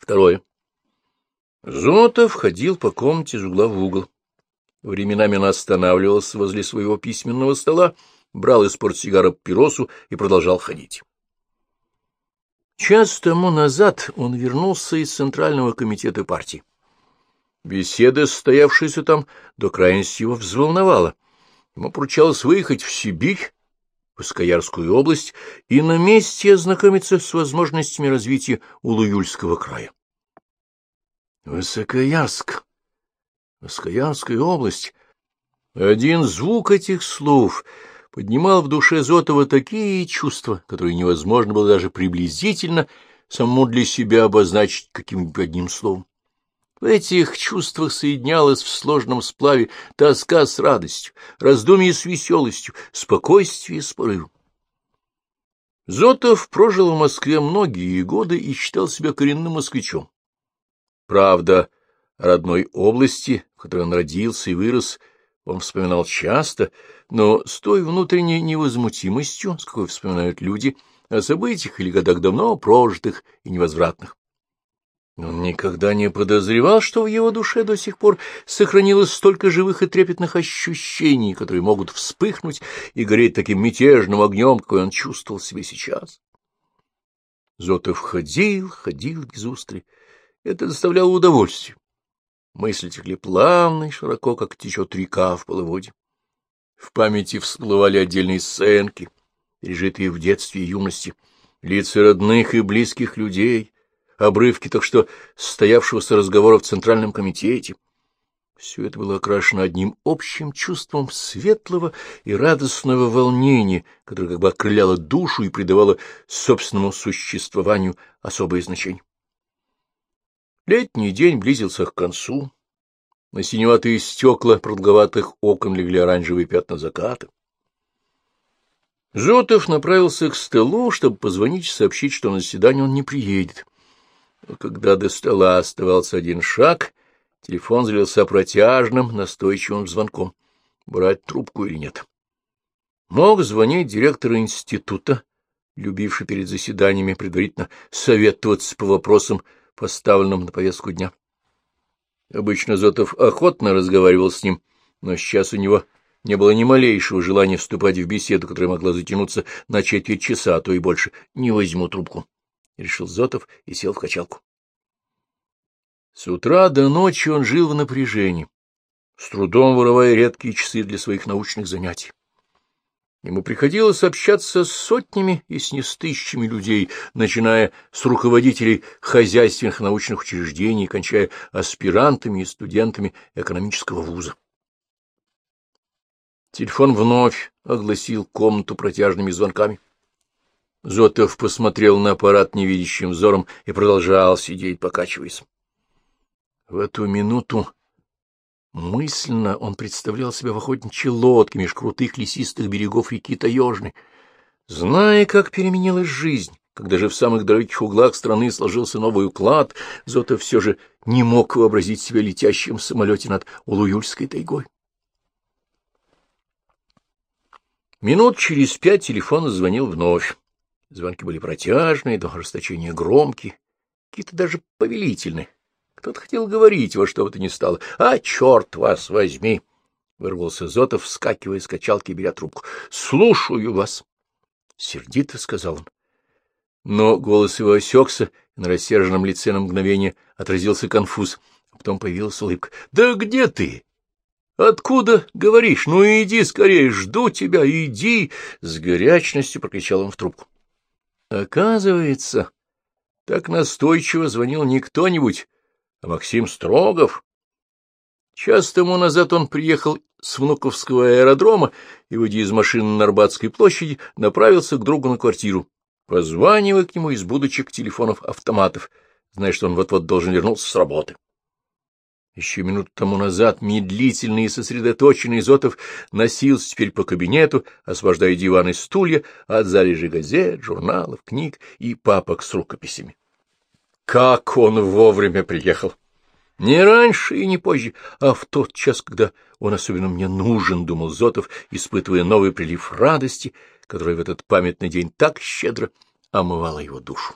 Второе. Зотов ходил по комнате из угла в угол. Временами он останавливался возле своего письменного стола, брал из портсигара папиросу и продолжал ходить. Час тому назад он вернулся из Центрального комитета партии. Беседа, состоявшаяся там, до крайности его взволновала. Ему поручалось выехать в Сибирь, в Искаярскую область, и на месте ознакомиться с возможностями развития Улуюльского края. Высокоярск, Высокоярская область. Один звук этих слов поднимал в душе Зотова такие чувства, которые невозможно было даже приблизительно самому для себя обозначить каким-нибудь одним словом. В этих чувствах соединялась в сложном сплаве тоска с радостью, раздумье с веселостью, спокойствие с порывом. Зотов прожил в Москве многие годы и считал себя коренным москвичом. Правда, родной области, в которой он родился и вырос, он вспоминал часто, но с той внутренней невозмутимостью, с какой вспоминают люди о событиях или годах давно прожитых и невозвратных. Он никогда не подозревал, что в его душе до сих пор сохранилось столько живых и трепетных ощущений, которые могут вспыхнуть и гореть таким мятежным огнем, какой он чувствовал себе сейчас. Зотов ходил, ходил без устри. Это доставляло удовольствие. Мысли текли плавно и широко, как течет река в половоде. В памяти всплывали отдельные сценки, пережитые в детстве и юности, лица родных и близких людей — обрывки так что состоявшегося разговора в Центральном комитете. Все это было окрашено одним общим чувством светлого и радостного волнения, которое как бы окрыляло душу и придавало собственному существованию особое значение. Летний день близился к концу. На синеватые стекла продолговатых окон легли оранжевые пятна заката. Зотов направился к столу, чтобы позвонить и сообщить, что на заседание он не приедет. Когда до стола оставался один шаг, телефон залился протяжным, настойчивым звонком. Брать трубку или нет? Мог звонить директор института, любивший перед заседаниями предварительно советоваться по вопросам, поставленным на повестку дня. Обычно Зотов охотно разговаривал с ним, но сейчас у него не было ни малейшего желания вступать в беседу, которая могла затянуться на четверть часа, а то и больше. Не возьму трубку решил Зотов и сел в качалку. С утра до ночи он жил в напряжении, с трудом вырывая редкие часы для своих научных занятий. Ему приходилось общаться с сотнями и с нестыщами людей, начиная с руководителей хозяйственных научных учреждений, кончая аспирантами и студентами экономического вуза. Телефон вновь огласил комнату протяжными звонками. Зотов посмотрел на аппарат невидящим взором и продолжал сидеть, покачиваясь. В эту минуту мысленно он представлял себя в охотничьей лодке меж крутых лесистых берегов реки Таежны. Зная, как переменилась жизнь, когда же в самых далеких углах страны сложился новый уклад, Зотов все же не мог вообразить себя летящим в самолете над Улуюльской тайгой. Минут через пять телефон звонил вновь. Звонки были протяжные, до ожесточения громкие, какие-то даже повелительные. Кто-то хотел говорить во что бы то ни стало. «А, черт вас возьми!» — вырвался Зотов, вскакивая с качалки, беря трубку. «Слушаю вас!» — сердито сказал он. Но голос его осекся, и на рассерженном лице на мгновение отразился конфуз, а потом появилась улыбка. «Да где ты? Откуда говоришь? Ну, иди скорее, жду тебя, иди!» С горячностью прокричал он в трубку. Оказывается, так настойчиво звонил не кто-нибудь, а Максим Строгов. Час тому назад он приехал с Внуковского аэродрома и, выйдя из машины на Арбатской площади, направился к другу на квартиру, позванивая к нему из будочек телефонов-автоматов, зная, что он вот-вот должен вернуться с работы. Еще минуту тому назад медлительный и сосредоточенный Зотов носился теперь по кабинету, освобождая диван и стулья от залежи газет, журналов, книг и папок с рукописями. Как он вовремя приехал! Не раньше и не позже, а в тот час, когда он особенно мне нужен, — думал Зотов, испытывая новый прилив радости, который в этот памятный день так щедро омывала его душу.